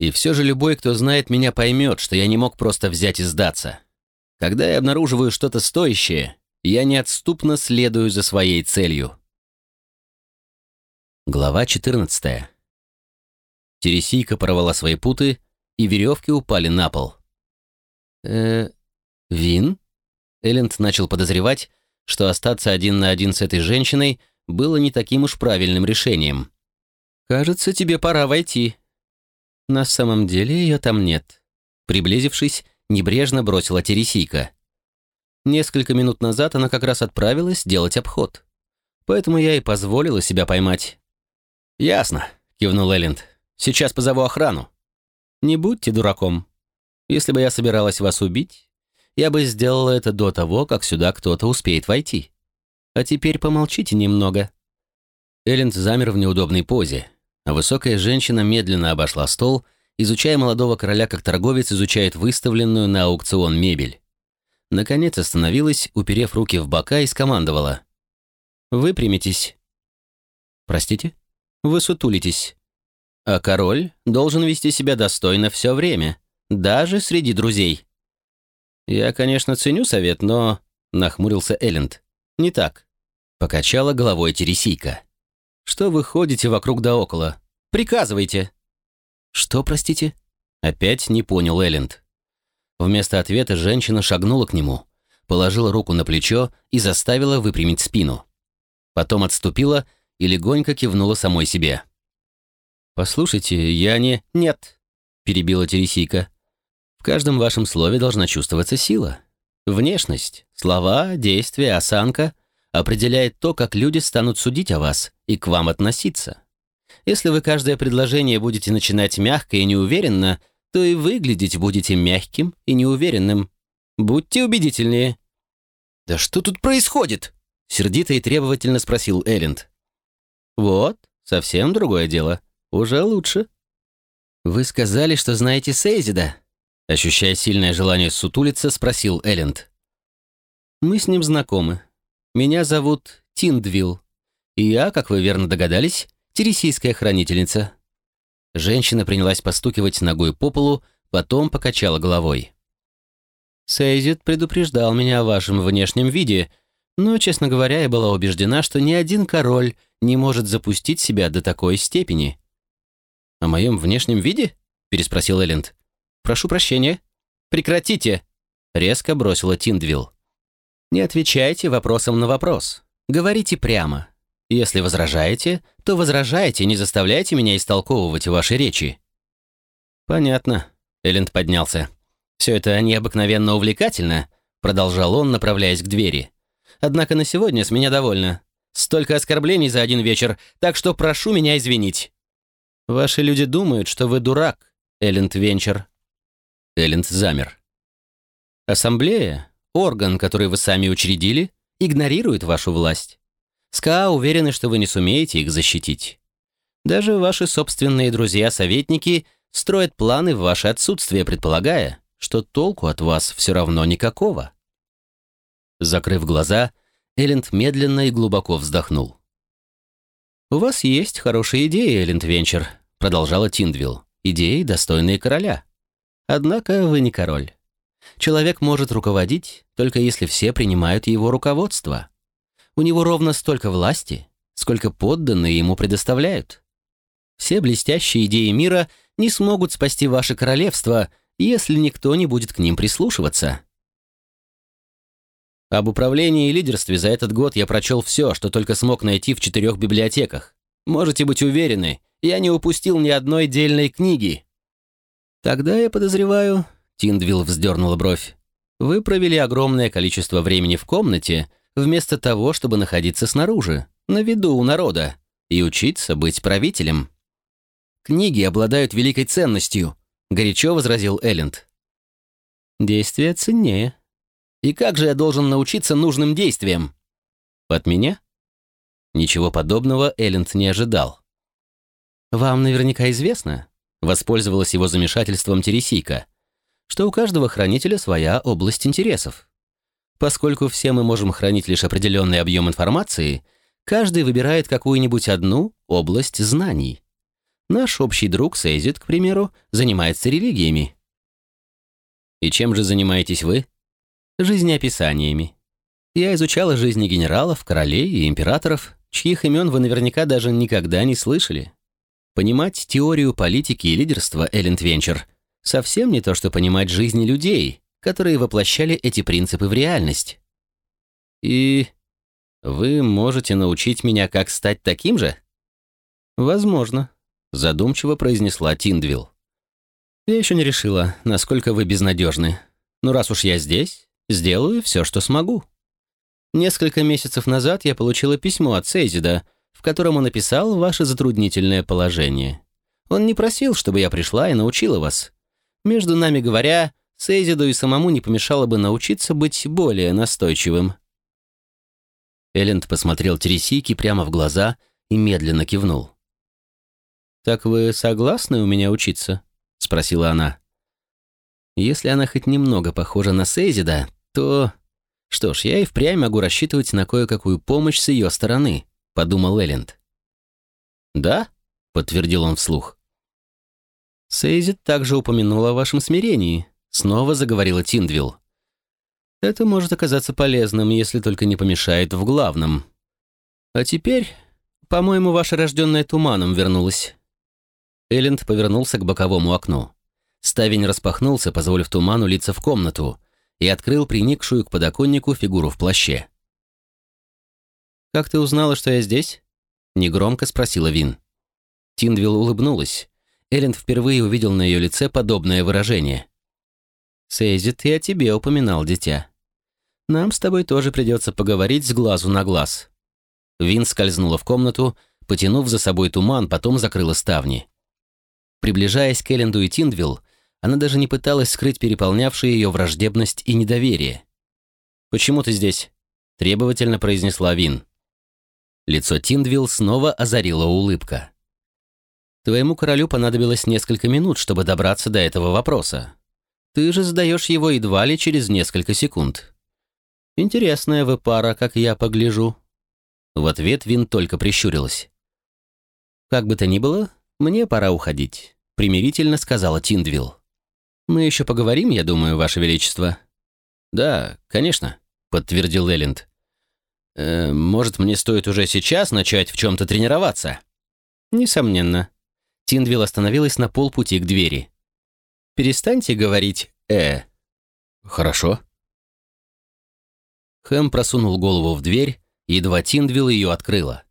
И все же любой, кто знает меня, поймет, что я не мог просто взять и сдаться. Когда я обнаруживаю что-то стоящее, я неотступно следую за своей целью. Глава 14. Тересийка порвала свои путы, и веревки упали на пол. э Вин?» Элленд начал подозревать, что остаться один на один с этой женщиной было не таким уж правильным решением. «Кажется, тебе пора войти», на самом деле ее там нет. Приблизившись, небрежно бросила Тересийка. Несколько минут назад она как раз отправилась делать обход. Поэтому я и позволила себя поймать. «Ясно», — кивнул Элленд. «Сейчас позову охрану». «Не будьте дураком. Если бы я собиралась вас убить, я бы сделала это до того, как сюда кто-то успеет войти. А теперь помолчите немного». Элленд замер в неудобной позе, а высокая женщина медленно обошла стол, изучая молодого короля, как торговец изучает выставленную на аукцион мебель. Наконец остановилась, уперев руки в бока и скомандовала. «Выпрямитесь». «Простите?» «Вы сутулитесь». «А король должен вести себя достойно все время, даже среди друзей». «Я, конечно, ценю совет, но...» — нахмурился Элленд. «Не так». Покачала головой Тересийка. Что вы ходите вокруг да около? Приказывайте!» «Что, простите?» Опять не понял Элленд. Вместо ответа женщина шагнула к нему, положила руку на плечо и заставила выпрямить спину. Потом отступила и легонько кивнула самой себе. «Послушайте, я не...» «Нет», — перебила Тересийка. «В каждом вашем слове должна чувствоваться сила. Внешность, слова, действия, осанка определяет то, как люди станут судить о вас и к вам относиться. Если вы каждое предложение будете начинать мягко и неуверенно, то и выглядеть будете мягким и неуверенным. Будьте убедительнее». «Да что тут происходит?» — сердито и требовательно спросил Элленд. «Вот, совсем другое дело. Уже лучше». «Вы сказали, что знаете Сейзида?» Ощущая сильное желание сутулиться, спросил Элленд. «Мы с ним знакомы. Меня зовут Тиндвилл, и я, как вы верно догадались, тересийская хранительница». Женщина принялась постукивать ногой по полу, потом покачала головой. «Сейзит предупреждал меня о вашем внешнем виде, но, честно говоря, я была убеждена, что ни один король не может запустить себя до такой степени». «О моем внешнем виде?» — переспросил Элленд. «Прошу прощения». «Прекратите!» — резко бросила Тиндвилл. Не отвечайте вопросом на вопрос. Говорите прямо. Если возражаете, то возражайте, не заставляйте меня истолковывать ваши речи». «Понятно», — Элленд поднялся. «Все это необыкновенно увлекательно», — продолжал он, направляясь к двери. «Однако на сегодня с меня довольно. Столько оскорблений за один вечер, так что прошу меня извинить». «Ваши люди думают, что вы дурак, Элленд Венчер». Элленд замер. «Ассамблея Орган, который вы сами учредили, игнорирует вашу власть. СКА уверены, что вы не сумеете их защитить. Даже ваши собственные друзья-советники строят планы в ваше отсутствие, предполагая, что толку от вас все равно никакого. Закрыв глаза, Элленд медленно и глубоко вздохнул. «У вас есть хорошие идеи, Элленд Венчер», — продолжала Тиндвилл. «Идеи, достойные короля. Однако вы не король. Человек может руководить, только если все принимают его руководство. У него ровно столько власти, сколько подданные ему предоставляют. Все блестящие идеи мира не смогут спасти ваше королевство, если никто не будет к ним прислушиваться. Об управлении и лидерстве за этот год я прочел все, что только смог найти в четырех библиотеках. Можете быть уверены, я не упустил ни одной дельной книги. Тогда я подозреваю, Тиндвилл вздернула бровь. «Вы провели огромное количество времени в комнате, вместо того, чтобы находиться снаружи, на виду у народа, и учиться быть правителем». «Книги обладают великой ценностью», — горячо возразил Элленд. «Действия ценнее. И как же я должен научиться нужным действиям?» «От меня?» Ничего подобного Элленд не ожидал. «Вам наверняка известно», — воспользовалась его замешательством Тересийка, что у каждого хранителя своя область интересов. Поскольку все мы можем хранить лишь определенный объем информации, каждый выбирает какую-нибудь одну область знаний. Наш общий друг Сейзит, к примеру, занимается религиями. И чем же занимаетесь вы? Жизнеописаниями. Я изучала жизни генералов, королей и императоров, чьих имен вы наверняка даже никогда не слышали. Понимать теорию политики и лидерства, Элленд Венчер, совсем не то, что понимать жизни людей, которые воплощали эти принципы в реальность. И вы можете научить меня, как стать таким же? Возможно, задумчиво произнесла Тиндвилл. Я еще не решила, насколько вы безнадежны. Но раз уж я здесь, сделаю все, что смогу. Несколько месяцев назад я получила письмо от Сейзида, в котором он описал ваше затруднительное положение. Он не просил, чтобы я пришла и научила вас. Между нами говоря, Сейзиду и самому не помешало бы научиться быть более настойчивым. Элленд посмотрел Тересийке прямо в глаза и медленно кивнул. «Так вы согласны у меня учиться?» — спросила она. «Если она хоть немного похожа на Сейзида, то что ж, я и впрямь могу рассчитывать на кое-какую помощь с ее стороны, подумал Элленд. Да? подтвердил он вслух. Сейзит также упомянула о вашем смирении, снова заговорила Тиндвилл. Это может оказаться полезным, если только не помешает в главном. А теперь, по-моему, ваша рожденная туманом вернулась. Элленд повернулся к боковому окну. Ставень распахнулся, позволив туману литься в комнату, и открыл приникшую к подоконнику фигуру в плаще. «Как ты узнала, что я здесь?» — негромко спросила Вин. Тиндвилл улыбнулась. Элленд впервые увидел на ее лице подобное выражение. «Сейзит, я тебе упоминал, дитя. Нам с тобой тоже придется поговорить с глазу на глаз». Вин скользнула в комнату, потянув за собой туман, потом закрыла ставни. Приближаясь к Элленду и Тиндвилл, она даже не пыталась скрыть переполнявшие ее враждебность и недоверие. «Почему ты здесь?» — требовательно произнесла Вин. Лицо Тиндвилл снова озарила улыбка. «Твоему королю понадобилось несколько минут, чтобы добраться до этого вопроса. Ты же задаешь его едва ли через несколько секунд. Интересная вы пара, как я погляжу». В ответ Вин только прищурилась. «Как бы то ни было, мне пора уходить», — примирительно сказала Тиндвилл. «Мы еще поговорим, я думаю, Ваше Величество». «Да, конечно», — подтвердил Элленд. «Э, «Может, мне стоит уже сейчас начать в чем-то тренироваться?» «Несомненно». Тиндвилл остановилась на полпути к двери. «Перестаньте говорить «э». «Хорошо». Хэм просунул голову в дверь, едва Тиндвилл ее открыла.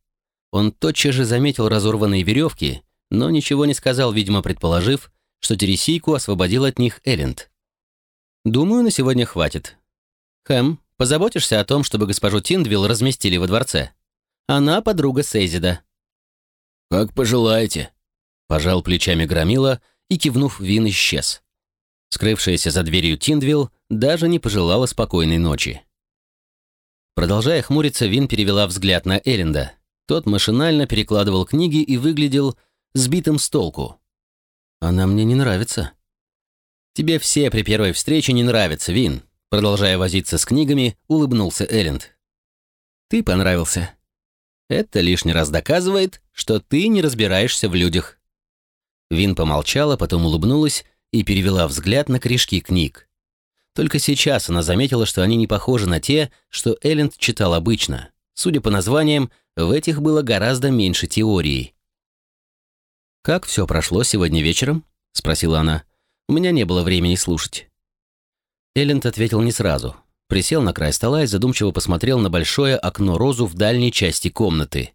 Он тотчас же заметил разорванные веревки, но ничего не сказал, видимо, предположив, что Тересийку освободил от них Элленд. «Думаю, на сегодня хватит. Хэм, позаботишься о том, чтобы госпожу Тиндвилл разместили во дворце. Она подруга Сейзида». «Как пожелаете», — пожал плечами Громила и, кивнув, Вин исчез. Скрывшаяся за дверью Тиндвилл даже не пожелала спокойной ночи. Продолжая хмуриться, Вин перевела взгляд на Элленда. Тот машинально перекладывал книги и выглядел сбитым с толку. Она мне не нравится. Тебе все при первой встрече не нравятся, Вин. Продолжая возиться с книгами, улыбнулся Элленд. Ты понравился. Это лишний раз доказывает, что ты не разбираешься в людях. Вин помолчала, потом улыбнулась и перевела взгляд на корешки книг. Только сейчас она заметила, что они не похожи на те, что Элленд читал обычно. Судя по названиям, в этих было гораздо меньше теории. «Как все прошло сегодня вечером?» — спросила она. «У меня не было времени слушать». Элленд ответил не сразу. Присел на край стола и задумчиво посмотрел на большое окно-розу в дальней части комнаты.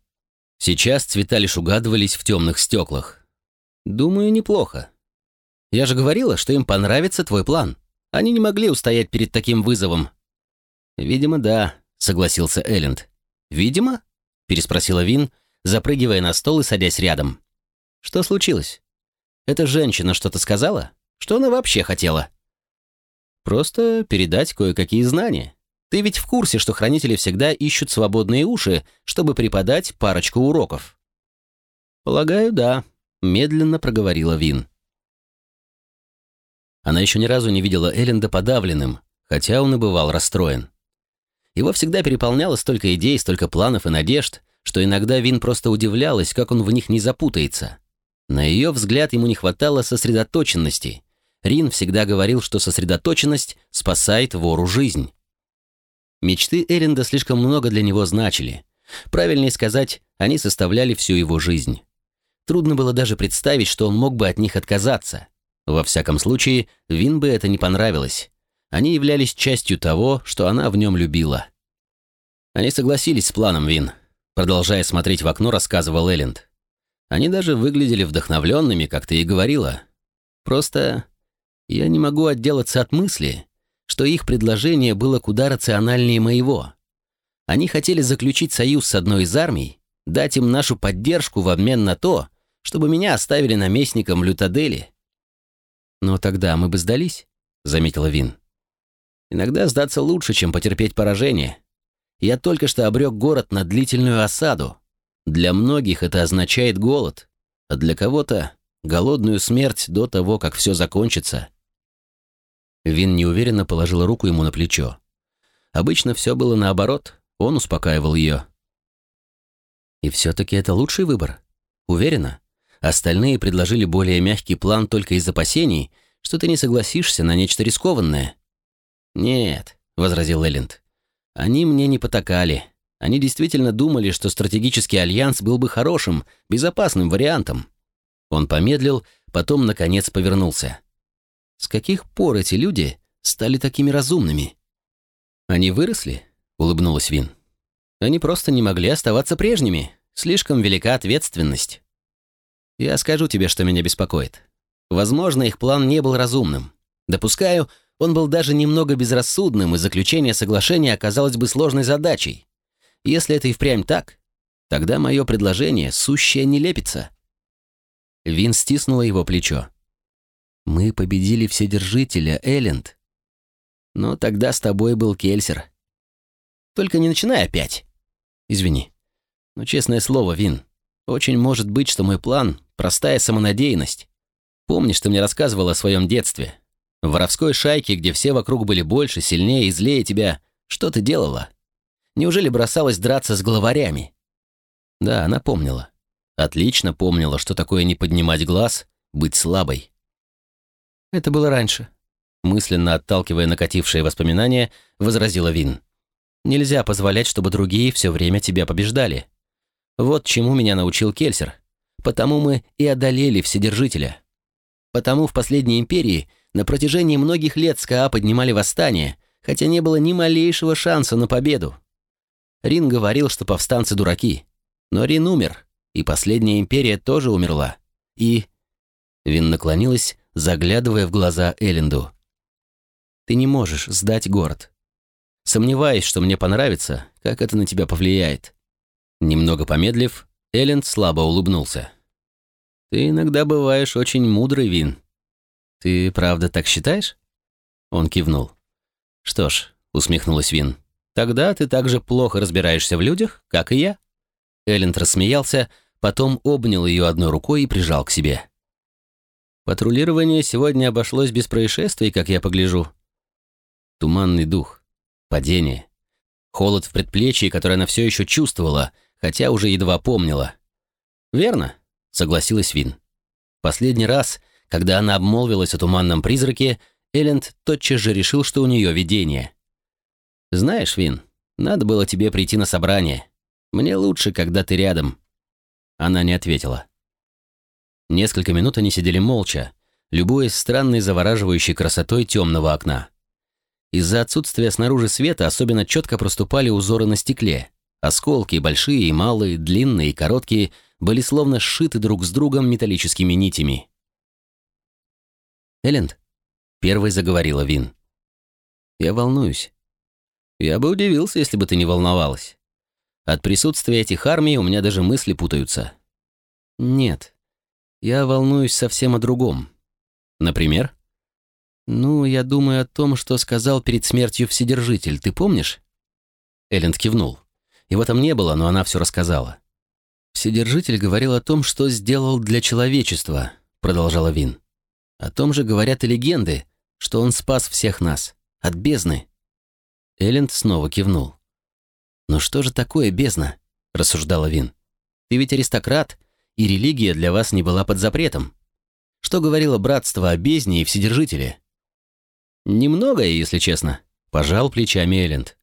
Сейчас цвета лишь угадывались в темных стеклах. «Думаю, неплохо. Я же говорила, что им понравится твой план. Они не могли устоять перед таким вызовом». «Видимо, да», — согласился Элленд. «Видимо?» — переспросила Вин, запрыгивая на стол и садясь рядом. Что случилось? Эта женщина что-то сказала? Что она вообще хотела? Просто передать кое-какие знания. Ты ведь в курсе, что хранители всегда ищут свободные уши, чтобы преподать парочку уроков. Полагаю, да, медленно проговорила Вин. Она еще ни разу не видела Элленда подавленным, хотя он и бывал расстроен. Его всегда переполняло столько идей, столько планов и надежд, что иногда Вин просто удивлялась, как он в них не запутается. На ее взгляд ему не хватало сосредоточенности. Рин всегда говорил, что сосредоточенность спасает вору жизнь. Мечты Эринда слишком много для него значили. Правильнее сказать, они составляли всю его жизнь. Трудно было даже представить, что он мог бы от них отказаться. Во всяком случае, Вин бы это не понравилось. Они являлись частью того, что она в нем любила. Они согласились с планом Вин. Продолжая смотреть в окно, рассказывал Элленд. Они даже выглядели вдохновленными, как ты и говорила. Просто я не могу отделаться от мысли, что их предложение было куда рациональнее моего. Они хотели заключить союз с одной из армий, дать им нашу поддержку в обмен на то, чтобы меня оставили наместником Лютадели. «Но тогда мы бы сдались», — заметила Вин. «Иногда сдаться лучше, чем потерпеть поражение. Я только что обрек город на длительную осаду. Для многих это означает голод, а для кого-то — голодную смерть до того, как все закончится». Вин неуверенно положила руку ему на плечо. Обычно все было наоборот, он успокаивал ее. «И все-таки это лучший выбор? Уверена? Остальные предложили более мягкий план только из опасений, что ты не согласишься на нечто рискованное». «Нет», — возразил Элленд. «Они мне не потакали. Они действительно думали, что стратегический альянс был бы хорошим, безопасным вариантом». Он помедлил, потом, наконец, повернулся. С каких пор эти люди стали такими разумными? Они выросли, улыбнулась Вин. Они просто не могли оставаться прежними. Слишком велика ответственность. Я скажу тебе, что меня беспокоит. Возможно, их план не был разумным. Допускаю, он был даже немного безрассудным, и заключение соглашения оказалось бы сложной задачей. Если это и впрямь так, тогда мое предложение — сущая нелепица. Вин стиснула его плечо. Мы победили Вседержителя, Элленд. Но тогда с тобой был Кельсер. Только не начинай опять. Извини. Но честное слово, Вин, очень может быть, что мой план — простая самонадеянность. Помнишь, ты мне рассказывал о своем детстве? В воровской шайке, где все вокруг были больше, сильнее и злее тебя, что ты делала? Неужели бросалась драться с главарями? Да, она помнила. Отлично помнила, что такое не поднимать глаз, быть слабой. Это было раньше. Мысленно отталкивая накатившие воспоминания, возразила Вин. Нельзя позволять, чтобы другие все время тебя побеждали. Вот чему меня научил Кельсер. Потому мы и одолели Вседержителя. Потому в последней империи на протяжении многих лет СКА поднимали восстание, хотя не было ни малейшего шанса на победу. Рин говорил, что повстанцы дураки. Но Рин умер, и последняя империя тоже умерла. И... Вин наклонилась, заглядывая в глаза Элленду. «Ты не можешь сдать город. Сомневаюсь, что мне понравится, как это на тебя повлияет». Немного помедлив, Элленд слабо улыбнулся. «Ты иногда бываешь очень мудрый, Вин. Ты правда так считаешь?» Он кивнул. «Что ж», — усмехнулась Вин, — «тогда ты так же плохо разбираешься в людях, как и я». Элленд рассмеялся, потом обнял ее одной рукой и прижал к себе. Патрулирование сегодня обошлось без происшествий, как я погляжу. Туманный дух, падение, холод в предплечье, который она все еще чувствовала, хотя уже едва помнила. «Верно», — согласилась Вин. Последний раз, когда она обмолвилась о туманном призраке, Элленд тотчас же решил, что у нее видение. «Знаешь, Вин, надо было тебе прийти на собрание. Мне лучше, когда ты рядом». Она не ответила. Несколько минут они сидели молча, любуясь странной завораживающей красотой темного окна. Из-за отсутствия снаружи света особенно четко проступали узоры на стекле. Осколки, большие и малые, длинные и короткие, были словно сшиты друг с другом металлическими нитями. «Элленд», — первой заговорила Вин. «Я волнуюсь. Я бы удивился, если бы ты не волновалась. От присутствия этих армий у меня даже мысли путаются». «Нет, я волнуюсь совсем о другом. Например? Ну, я думаю о том, что сказал перед смертью Вседержитель, ты помнишь? Элленд кивнул. Его там не было, но она все рассказала. Вседержитель говорил о том, что сделал для человечества, продолжала Вин. О том же говорят и легенды, что он спас всех нас от бездны. Элленд снова кивнул. «Но что же такое бездна?» – рассуждала Вин. «Ты ведь аристократ, и религия для вас не была под запретом. Что говорило братство о бездне и вседержителе? Немногое, если честно, пожал плечами Элленд.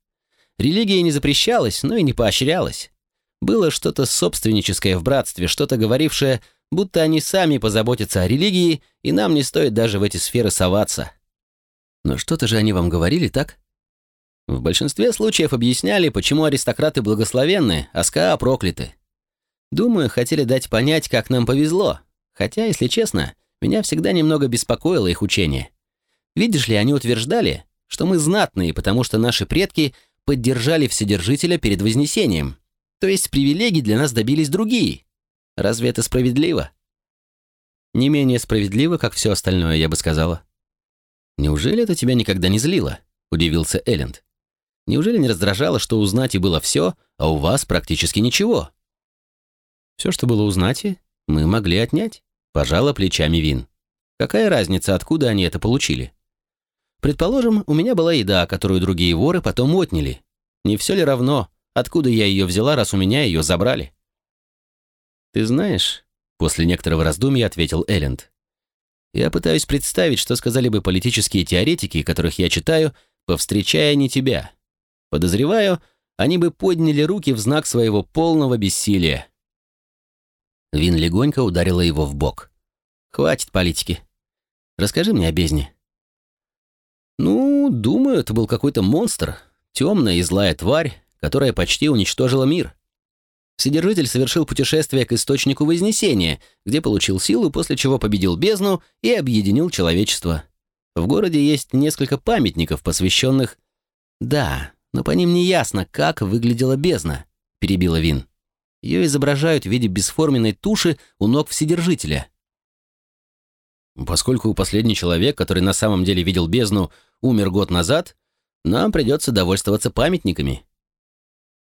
Религия не запрещалась, но и не поощрялась. Было что-то собственническое в братстве, что-то говорившее, будто они сами позаботятся о религии, и нам не стоит даже в эти сферы соваться. Но что-то же они вам говорили, так? В большинстве случаев объясняли, почему аристократы благословенны, а СКА прокляты. Думаю, хотели дать понять, как нам повезло. Хотя, если честно, меня всегда немного беспокоило их учение. Видишь ли, они утверждали, что мы знатные, потому что наши предки поддержали Вседержителя перед Вознесением. То есть привилегий для нас добились другие. Разве это справедливо? Не менее справедливо, как все остальное, я бы сказала. Неужели это тебя никогда не злило? Удивился Элленд. Неужели не раздражало, что узнать и было все, а у вас практически ничего? Все, что было узнать, мы могли отнять. Пожала плечами Вин. Какая разница, откуда они это получили? Предположим, у меня была еда, которую другие воры потом отняли. Не все ли равно, откуда я ее взяла, раз у меня ее забрали? Ты знаешь, после некоторого раздумья ответил Элленд. Я пытаюсь представить, что сказали бы политические теоретики, которых я читаю, повстречая не тебя. Подозреваю, они бы подняли руки в знак своего полного бессилия. Вин легонько ударила его в бок. «Хватит политики. Расскажи мне о бездне». «Ну, думаю, это был какой-то монстр, темная и злая тварь, которая почти уничтожила мир. Вседержитель совершил путешествие к источнику Вознесения, где получил силу, после чего победил бездну и объединил человечество. В городе есть несколько памятников, посвященных... Да, но по ним не ясно, как выглядела бездна», — перебила Вин. Ее изображают в виде бесформенной туши у ног Вседержителя. Поскольку последний человек, который на самом деле видел бездну, умер год назад, нам придется довольствоваться памятниками.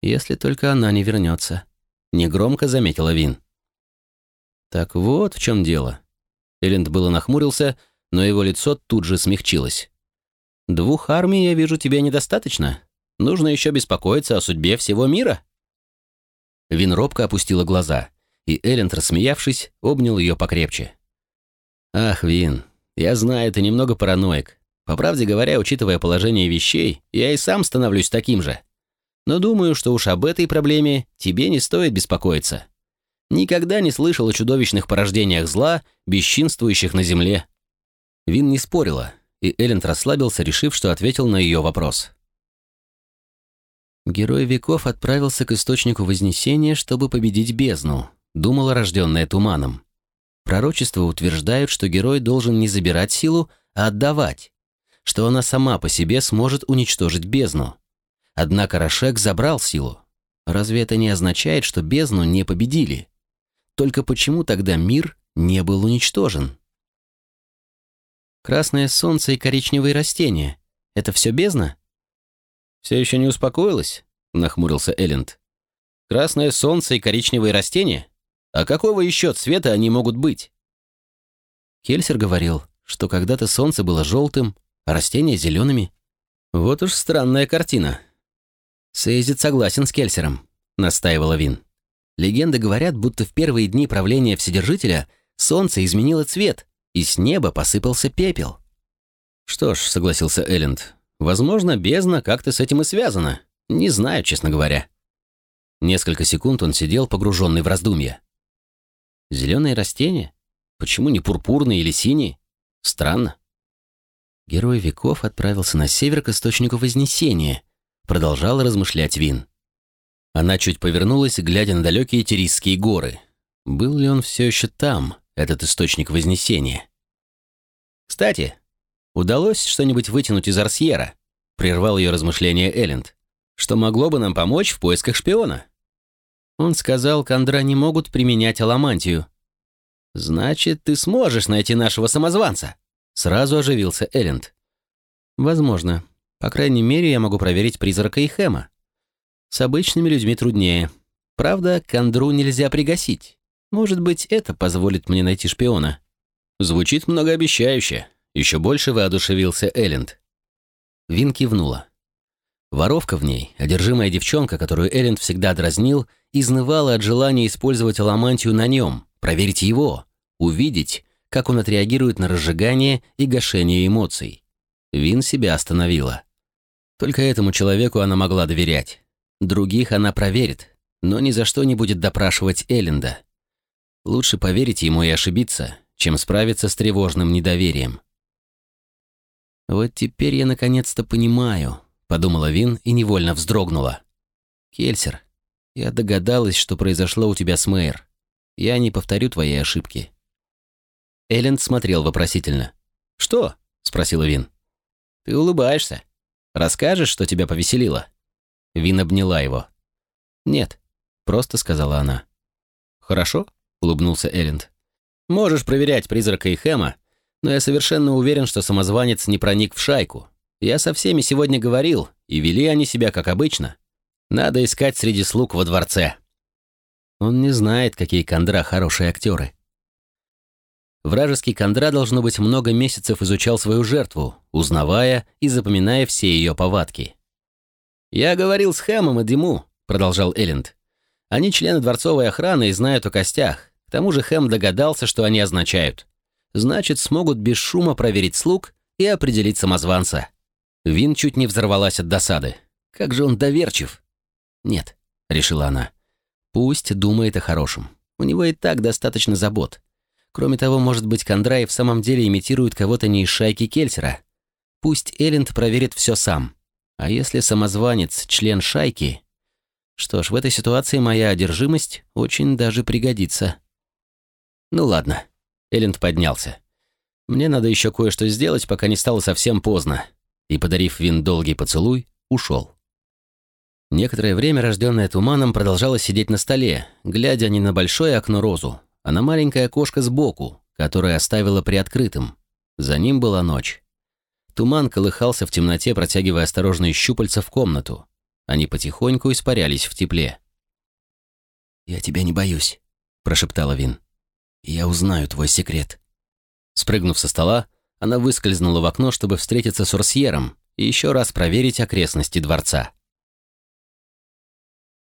Если только она не вернется, негромко заметила Вин. Так вот в чем дело. Элленд было нахмурился, но его лицо тут же смягчилось. Двух армий, я вижу, тебе недостаточно. Нужно еще беспокоиться о судьбе всего мира. Вин робко опустила глаза, и Элленд, рассмеявшись, обнял ее покрепче. «Ах, Вин, я знаю, ты немного параноик. По правде говоря, учитывая положение вещей, я и сам становлюсь таким же. Но думаю, что уж об этой проблеме тебе не стоит беспокоиться. Никогда не слышал о чудовищных порождениях зла, бесчинствующих на земле». Вин не спорила, и Элленд расслабился, решив, что ответил на ее вопрос. Герой веков отправился к источнику Вознесения, чтобы победить бездну, думала рожденная туманом. Пророчества утверждают, что герой должен не забирать силу, а отдавать, что она сама по себе сможет уничтожить бездну. Однако Рашек забрал силу. Разве это не означает, что бездну не победили? Только почему тогда мир не был уничтожен? Красное солнце и коричневые растения — это все бездна? «Все еще не успокоилась?» — нахмурился Элленд. «Красное солнце и коричневые растения? А какого еще цвета они могут быть?» Кельсер говорил, что когда-то солнце было желтым, а растения зелеными. Вот уж странная картина. Сейзит согласен с Кельсером, настаивала Вин. Легенды говорят, будто в первые дни правления Вседержителя солнце изменило цвет, и с неба посыпался пепел. Что ж, согласился Элленд, Возможно, бездна как-то с этим и связана. Не знаю, честно говоря. Несколько секунд он сидел, погруженный в раздумья. Зеленые растения? Почему не пурпурные или синие? Странно. Герой веков отправился на север к источнику Вознесения, продолжала размышлять Вин. Она чуть повернулась, глядя на далекие Терисские горы. Был ли он все еще там, этот источник Вознесения? Кстати, Удалось что-нибудь вытянуть из Арсьера?» — прервал ее размышления Элленд. «Что могло бы нам помочь в поисках шпиона?» Он сказал, Кондра не могут применять аламантию. «Значит, ты сможешь найти нашего самозванца?» Сразу оживился Элленд. «Возможно. По крайней мере, я могу проверить призрака и Хэма. С обычными людьми труднее. Правда, Кондру нельзя пригасить. Может быть, это позволит мне найти шпиона». Звучит многообещающе. Еще больше воодушевился Элленд. Вин кивнула. Воровка в ней, одержимая девчонка, которую Элленд всегда дразнил, изнывала от желания использовать аламантию на нем, проверить его, увидеть, как он отреагирует на разжигание и гашение эмоций. Вин себя остановила. Только этому человеку она могла доверять. Других она проверит, но ни за что не будет допрашивать Элленда. Лучше поверить ему и ошибиться, чем справиться с тревожным недоверием. «Вот теперь я наконец-то понимаю», — подумала Вин и невольно вздрогнула. «Кельсер, я догадалась, что произошло у тебя с Мэйр. Я не повторю твоей ошибки». Элленд смотрел вопросительно. «Что?» — спросила Вин. «Ты улыбаешься. Расскажешь, что тебя повеселило?» Вин обняла его. «Нет», — просто сказала она. «Хорошо», — улыбнулся Элленд. «Можешь проверять призрака и Хэма, но я совершенно уверен, что самозванец не проник в шайку. Я со всеми сегодня говорил, и вели они себя как обычно. Надо искать среди слуг во дворце». Он не знает, какие кондра хорошие актеры. Вражеский кондра, должно быть, много месяцев изучал свою жертву, узнавая и запоминая все ее повадки. «Я говорил с Хэмом и Диму», — продолжал Элленд. «Они члены дворцовой охраны и знают о костях. К тому же Хэм догадался, что они означают. Значит, смогут без шума проверить слуг и определить самозванца». Вин чуть не взорвалась от досады. «Как же он доверчив!» «Нет», — решила она. «Пусть думает о хорошем. У него и так достаточно забот. Кроме того, может быть, Кондрай в самом деле имитирует кого-то не из шайки Кельсера. Пусть Элленд проверит все сам. А если самозванец — член шайки... Что ж, в этой ситуации моя одержимость очень даже пригодится. Ну ладно. Элленд поднялся. Мне надо еще кое-что сделать, пока не стало совсем поздно. И, подарив Вин долгий поцелуй, ушел. Некоторое время, рожденная туманом, продолжала сидеть на столе, глядя не на большое окно розу, а на маленькое окошко сбоку, которое оставила приоткрытым. За ним была ночь. Туман колыхался в темноте, протягивая осторожные щупальца в комнату. Они потихоньку испарялись в тепле. «Я тебя не боюсь», — прошептала Вин. «Я узнаю твой секрет». Спрыгнув со стола, она выскользнула в окно, чтобы встретиться с Урсьером и еще раз проверить окрестности дворца.